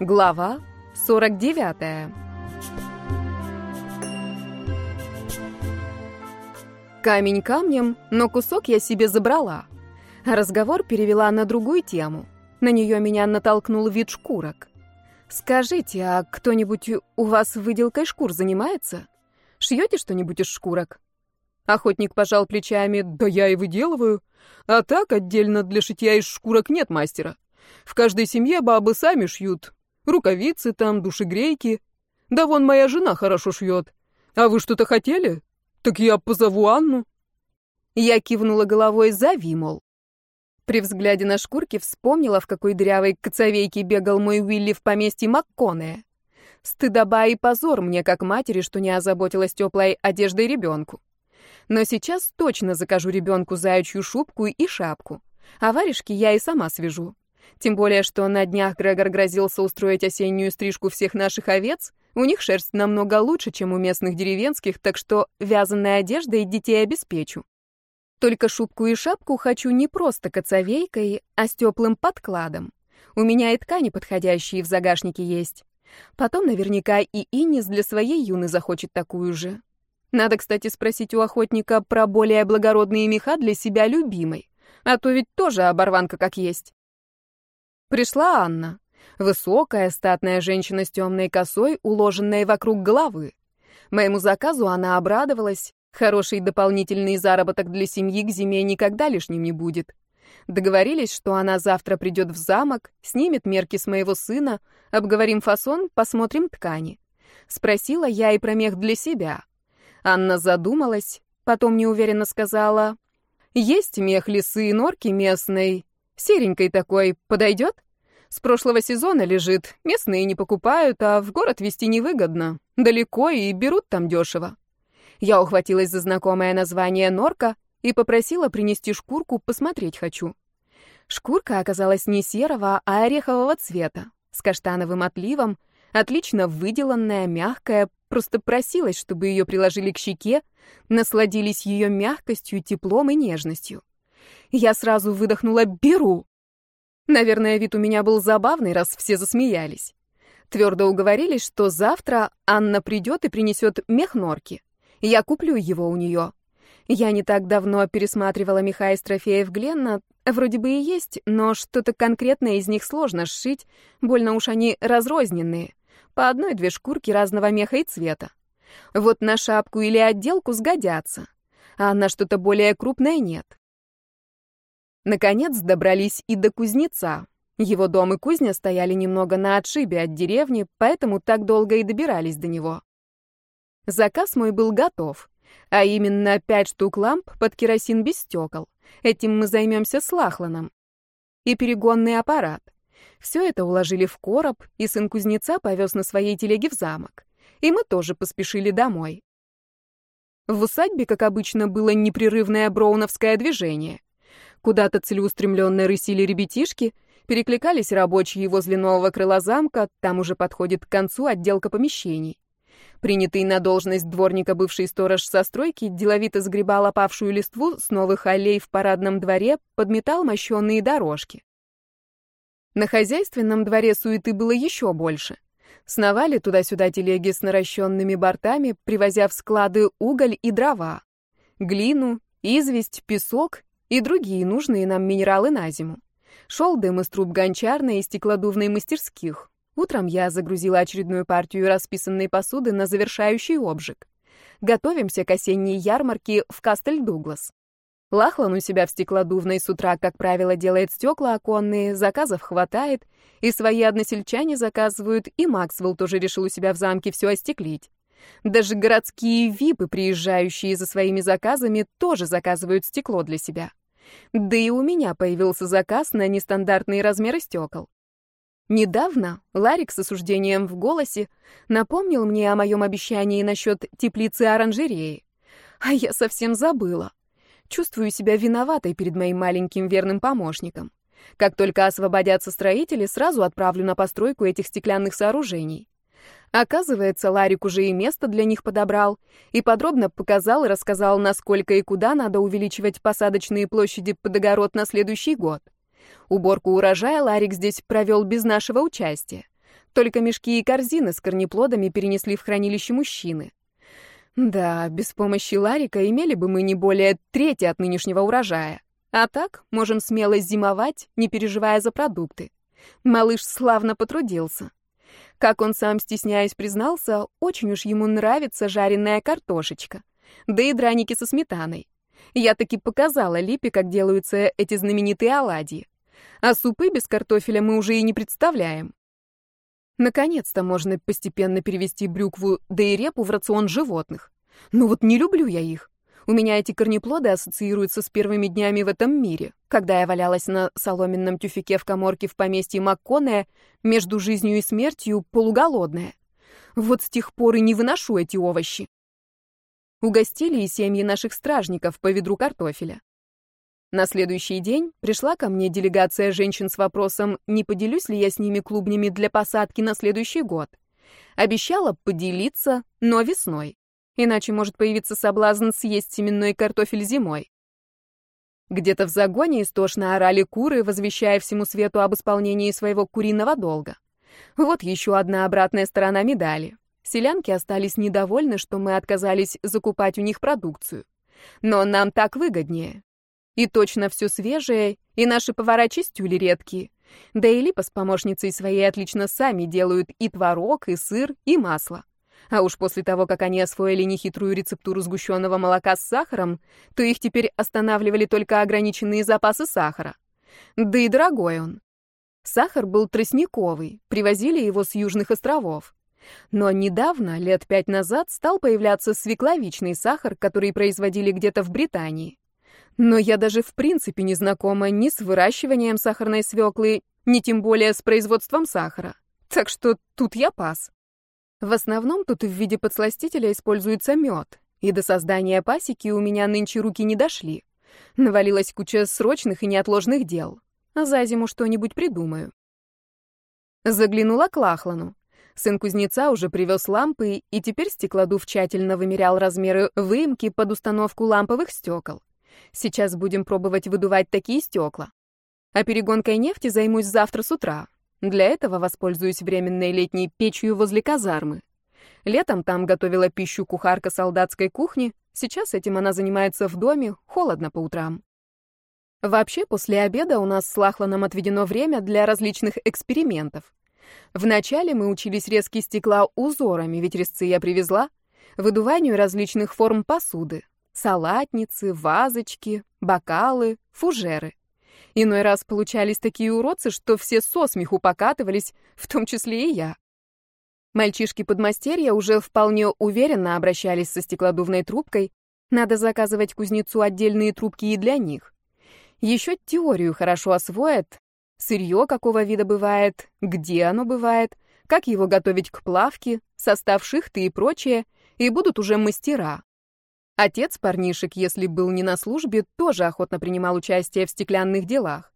Глава 49 Камень камнем, но кусок я себе забрала. Разговор перевела на другую тему. На нее меня натолкнул вид шкурок. «Скажите, а кто-нибудь у вас выделкой шкур занимается? Шьете что-нибудь из шкурок?» Охотник пожал плечами. «Да я и выделываю. А так отдельно для шитья из шкурок нет мастера. В каждой семье бабы сами шьют. Рукавицы там, душегрейки. Да вон моя жена хорошо шьет. А вы что-то хотели? Так я позову Анну». Я кивнула головой «зови», мол. При взгляде на шкурки вспомнила, в какой дырявой коцовейке бегал мой Уилли в поместье МакКоне. Стыдоба и позор мне, как матери, что не озаботилась теплой одеждой ребенку. Но сейчас точно закажу ребенку заячью шубку и шапку. А варежки я и сама свяжу. Тем более, что на днях Грегор грозился устроить осеннюю стрижку всех наших овец. У них шерсть намного лучше, чем у местных деревенских, так что вязаной одеждой детей обеспечу. Только шубку и шапку хочу не просто коцовейкой, а с теплым подкладом. У меня и ткани подходящие в загашнике есть. Потом наверняка и Иннис для своей юны захочет такую же. Надо, кстати, спросить у охотника про более благородные меха для себя любимой. А то ведь тоже оборванка как есть. Пришла Анна. Высокая, статная женщина с темной косой, уложенной вокруг головы. Моему заказу она обрадовалась, Хороший дополнительный заработок для семьи к зиме никогда лишним не будет. Договорились, что она завтра придет в замок, снимет мерки с моего сына, обговорим фасон, посмотрим ткани. Спросила я и про мех для себя. Анна задумалась, потом неуверенно сказала, «Есть мех лисы и норки местной, серенькой такой, подойдет? С прошлого сезона лежит, местные не покупают, а в город везти невыгодно, далеко и берут там дешево». Я ухватилась за знакомое название норка и попросила принести шкурку, посмотреть хочу. Шкурка оказалась не серого, а орехового цвета, с каштановым отливом, отлично выделанная, мягкая, просто просилась, чтобы ее приложили к щеке, насладились ее мягкостью, теплом и нежностью. Я сразу выдохнула «беру». Наверное, вид у меня был забавный, раз все засмеялись. Твердо уговорились, что завтра Анна придет и принесет мех норки. Я куплю его у нее. Я не так давно пересматривала меха из трофеев Гленна. Вроде бы и есть, но что-то конкретное из них сложно сшить. Больно уж они разрозненные. По одной-две шкурки разного меха и цвета. Вот на шапку или отделку сгодятся. А на что-то более крупное нет. Наконец добрались и до кузнеца. Его дом и кузня стояли немного на отшибе от деревни, поэтому так долго и добирались до него. Заказ мой был готов, а именно пять штук ламп под керосин без стекол. Этим мы займемся с Лахланом. И перегонный аппарат. Все это уложили в короб, и сын кузнеца повез на своей телеге в замок. И мы тоже поспешили домой. В усадьбе, как обычно, было непрерывное броуновское движение. Куда-то целеустремленно рысили ребятишки, перекликались рабочие возле нового крыла замка, там уже подходит к концу отделка помещений. Принятый на должность дворника бывший сторож со стройки деловито сгребал опавшую листву с новых аллей в парадном дворе, подметал мощенные дорожки. На хозяйственном дворе суеты было еще больше. Сновали туда-сюда телеги с наращенными бортами, привозя в склады уголь и дрова, глину, известь, песок и другие нужные нам минералы на зиму. Шел дым из труб гончарной и стеклодувной мастерских. Утром я загрузила очередную партию расписанной посуды на завершающий обжиг. Готовимся к осенней ярмарке в Кастель-Дуглас. Лахлан у себя в стеклодувной с утра, как правило, делает стекла оконные, заказов хватает, и свои односельчане заказывают, и Максвелл тоже решил у себя в замке все остеклить. Даже городские випы, приезжающие за своими заказами, тоже заказывают стекло для себя. Да и у меня появился заказ на нестандартные размеры стекол. Недавно Ларик с осуждением в голосе напомнил мне о моем обещании насчет теплицы оранжереи. А я совсем забыла. Чувствую себя виноватой перед моим маленьким верным помощником. Как только освободятся строители, сразу отправлю на постройку этих стеклянных сооружений. Оказывается, Ларик уже и место для них подобрал, и подробно показал и рассказал, насколько и куда надо увеличивать посадочные площади под огород на следующий год. Уборку урожая Ларик здесь провел без нашего участия. Только мешки и корзины с корнеплодами перенесли в хранилище мужчины. Да, без помощи Ларика имели бы мы не более трети от нынешнего урожая. А так можем смело зимовать, не переживая за продукты. Малыш славно потрудился. Как он сам, стесняясь, признался, очень уж ему нравится жареная картошечка. Да и драники со сметаной. Я таки показала Липе, как делаются эти знаменитые оладьи. А супы без картофеля мы уже и не представляем. Наконец-то можно постепенно перевести брюкву, да и репу в рацион животных. Ну вот не люблю я их. У меня эти корнеплоды ассоциируются с первыми днями в этом мире, когда я валялась на соломенном тюфике в коморке в поместье Макконе между жизнью и смертью, полуголодная. Вот с тех пор и не выношу эти овощи. Угостили и семьи наших стражников по ведру картофеля. На следующий день пришла ко мне делегация женщин с вопросом, не поделюсь ли я с ними клубнями для посадки на следующий год. Обещала поделиться, но весной. Иначе может появиться соблазн съесть семенной картофель зимой. Где-то в загоне истошно орали куры, возвещая всему свету об исполнении своего куриного долга. Вот еще одна обратная сторона медали. Селянки остались недовольны, что мы отказались закупать у них продукцию. Но нам так выгоднее. И точно все свежее, и наши повара чистюли редкие. Да и Липа с помощницей своей отлично сами делают и творог, и сыр, и масло. А уж после того, как они освоили нехитрую рецептуру сгущенного молока с сахаром, то их теперь останавливали только ограниченные запасы сахара. Да и дорогой он. Сахар был тростниковый, привозили его с южных островов. Но недавно, лет пять назад, стал появляться свекловичный сахар, который производили где-то в Британии. Но я даже в принципе не знакома ни с выращиванием сахарной свеклы, ни тем более с производством сахара. Так что тут я пас. В основном тут в виде подсластителя используется мед, и до создания пасеки у меня нынче руки не дошли. Навалилась куча срочных и неотложных дел. За зиму что-нибудь придумаю. Заглянула к Лахлану. Сын кузнеца уже привез лампы, и теперь стеклодув тщательно вымерял размеры выемки под установку ламповых стекол. Сейчас будем пробовать выдувать такие стекла. А перегонкой нефти займусь завтра с утра. Для этого воспользуюсь временной летней печью возле казармы. Летом там готовила пищу кухарка солдатской кухни, сейчас этим она занимается в доме, холодно по утрам. Вообще, после обеда у нас с Лахланом отведено время для различных экспериментов. Вначале мы учились резки стекла узорами, ведь резцы я привезла, выдуванию различных форм посуды. Салатницы, вазочки, бокалы, фужеры. Иной раз получались такие уродцы, что все со смеху покатывались, в том числе и я. Мальчишки-подмастерья уже вполне уверенно обращались со стеклодувной трубкой. Надо заказывать кузнецу отдельные трубки и для них. Еще теорию хорошо освоят, сырье какого вида бывает, где оно бывает, как его готовить к плавке, состав шихты и прочее, и будут уже мастера. Отец парнишек, если был не на службе, тоже охотно принимал участие в стеклянных делах.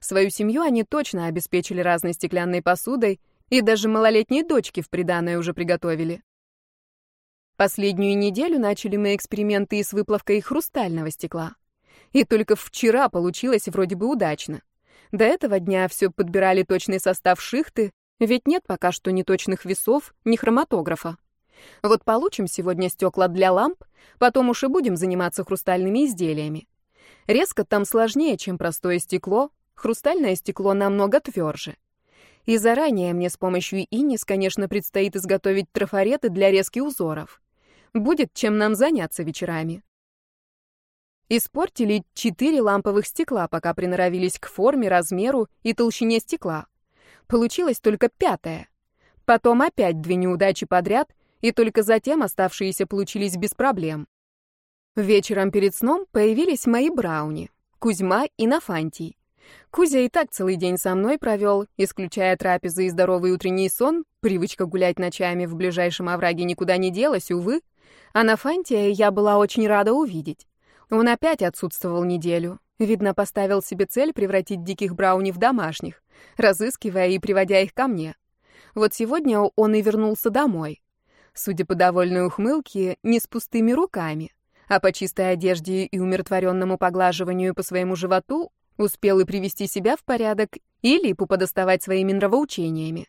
Свою семью они точно обеспечили разной стеклянной посудой, и даже малолетней дочки в приданое уже приготовили. Последнюю неделю начали мы эксперименты с выплавкой хрустального стекла. И только вчера получилось вроде бы удачно. До этого дня все подбирали точный состав шихты, ведь нет пока что ни точных весов, ни хроматографа. Вот получим сегодня стекла для ламп, потом уж и будем заниматься хрустальными изделиями. Резко там сложнее, чем простое стекло, хрустальное стекло намного тверже. И заранее мне с помощью инис, конечно, предстоит изготовить трафареты для резки узоров. Будет чем нам заняться вечерами. Испортили четыре ламповых стекла, пока приноровились к форме, размеру и толщине стекла. Получилось только пятое. Потом опять две неудачи подряд, и только затем оставшиеся получились без проблем. Вечером перед сном появились мои брауни, Кузьма и Нафантий. Кузя и так целый день со мной провел, исключая трапезы и здоровый утренний сон, привычка гулять ночами в ближайшем овраге никуда не делась, увы, а Нафантия я была очень рада увидеть. Он опять отсутствовал неделю. Видно, поставил себе цель превратить диких брауни в домашних, разыскивая и приводя их ко мне. Вот сегодня он и вернулся домой. Судя по довольной ухмылке, не с пустыми руками, а по чистой одежде и умиротворенному поглаживанию по своему животу успел и привести себя в порядок, и Липу подоставать своими нравоучениями.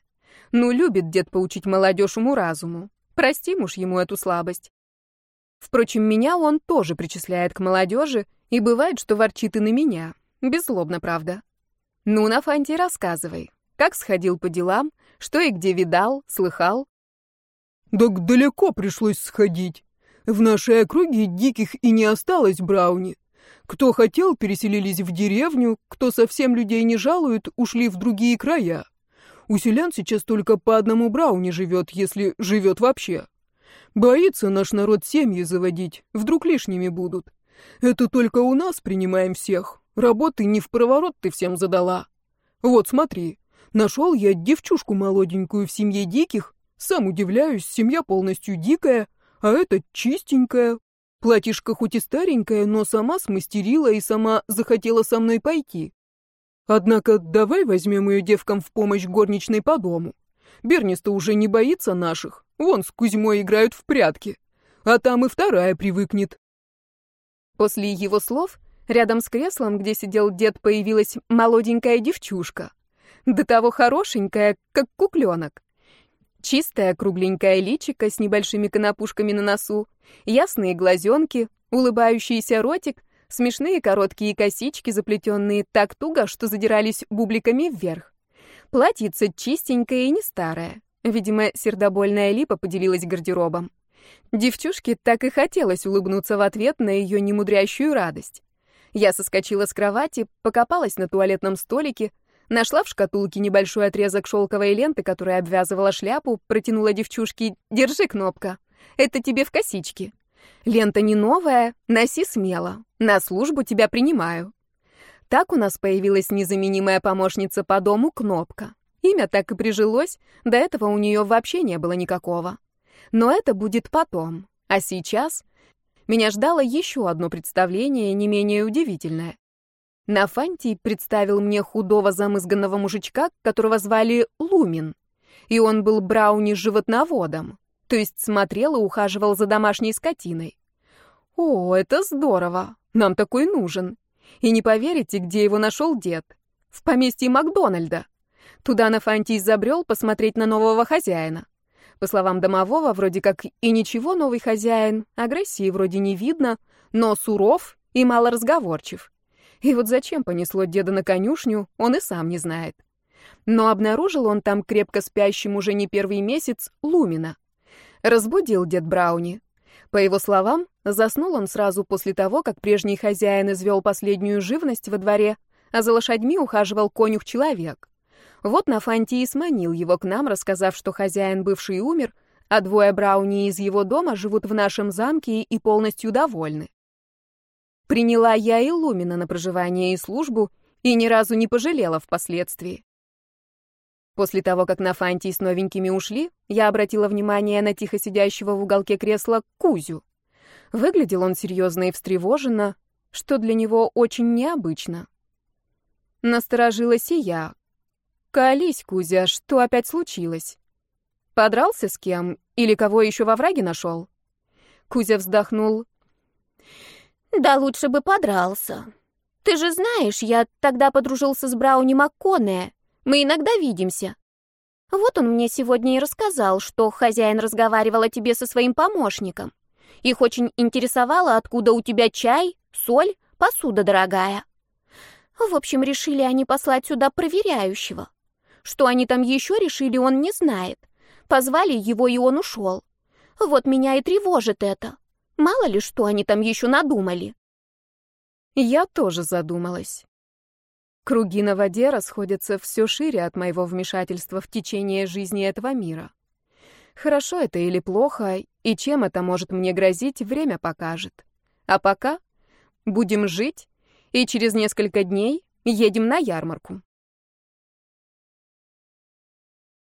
Ну, любит дед поучить молодежь уму-разуму. Простим уж ему эту слабость. Впрочем, меня он тоже причисляет к молодежи, и бывает, что ворчит и на меня. Беззлобно, правда. Ну, на Фанти рассказывай. Как сходил по делам, что и где видал, слыхал? Так далеко пришлось сходить. В нашей округе диких и не осталось, Брауни. Кто хотел, переселились в деревню, кто совсем людей не жалует, ушли в другие края. У селян сейчас только по одному Брауни живет, если живет вообще. Боится наш народ семьи заводить, вдруг лишними будут. Это только у нас принимаем всех. Работы не в проворот ты всем задала. Вот смотри, нашел я девчушку молоденькую в семье диких, сам удивляюсь, семья полностью дикая, а эта чистенькая. Платьишко хоть и старенькое, но сама смастерила и сама захотела со мной пойти. Однако давай возьмем ее девкам в помощь горничной по дому. Бернис-то уже не боится наших. Вон с Кузьмой играют в прятки. А там и вторая привыкнет. После его слов рядом с креслом, где сидел дед, появилась молоденькая девчушка. До того хорошенькая, как кукленок. Чистая кругленькая личико с небольшими конопушками на носу, ясные глазенки, улыбающийся ротик, смешные короткие косички, заплетенные так туго, что задирались бубликами вверх. Платьице чистенькое и не старое. Видимо, сердобольная липа поделилась гардеробом. Девчушке так и хотелось улыбнуться в ответ на ее немудрящую радость. Я соскочила с кровати, покопалась на туалетном столике, Нашла в шкатулке небольшой отрезок шелковой ленты, которая обвязывала шляпу, протянула девчушке «Держи, кнопка, это тебе в косички. Лента не новая, носи смело, на службу тебя принимаю». Так у нас появилась незаменимая помощница по дому Кнопка. Имя так и прижилось, до этого у нее вообще не было никакого. Но это будет потом, а сейчас меня ждало еще одно представление, не менее удивительное. Нафантий представил мне худого замызганного мужичка, которого звали Лумин. И он был брауни-животноводом, то есть смотрел и ухаживал за домашней скотиной. О, это здорово! Нам такой нужен. И не поверите, где его нашел дед. В поместье Макдональда. Туда Нафантий забрел посмотреть на нового хозяина. По словам домового, вроде как и ничего новый хозяин, агрессии вроде не видно, но суров и малоразговорчив. И вот зачем понесло деда на конюшню, он и сам не знает. Но обнаружил он там крепко спящим уже не первый месяц Лумина. Разбудил дед Брауни. По его словам, заснул он сразу после того, как прежний хозяин извел последнюю живность во дворе, а за лошадьми ухаживал конюх-человек. Вот Нафанти и сманил его к нам, рассказав, что хозяин бывший умер, а двое Брауни из его дома живут в нашем замке и полностью довольны. Приняла я и Лумина на проживание и службу, и ни разу не пожалела впоследствии. После того, как на Фантии с новенькими ушли, я обратила внимание на тихо сидящего в уголке кресла Кузю. Выглядел он серьезно и встревоженно, что для него очень необычно. Насторожилась и я. «Колись, Кузя, что опять случилось? Подрался с кем? Или кого еще во враге нашел?» Кузя вздохнул. Да лучше бы подрался. Ты же знаешь, я тогда подружился с Брауни МакКонне. Мы иногда видимся. Вот он мне сегодня и рассказал, что хозяин разговаривал о тебе со своим помощником. Их очень интересовало, откуда у тебя чай, соль, посуда дорогая. В общем, решили они послать сюда проверяющего. Что они там еще решили, он не знает. Позвали его, и он ушел. Вот меня и тревожит это. Мало ли, что они там еще надумали. Я тоже задумалась. Круги на воде расходятся все шире от моего вмешательства в течение жизни этого мира. Хорошо это или плохо, и чем это может мне грозить, время покажет. А пока будем жить, и через несколько дней едем на ярмарку.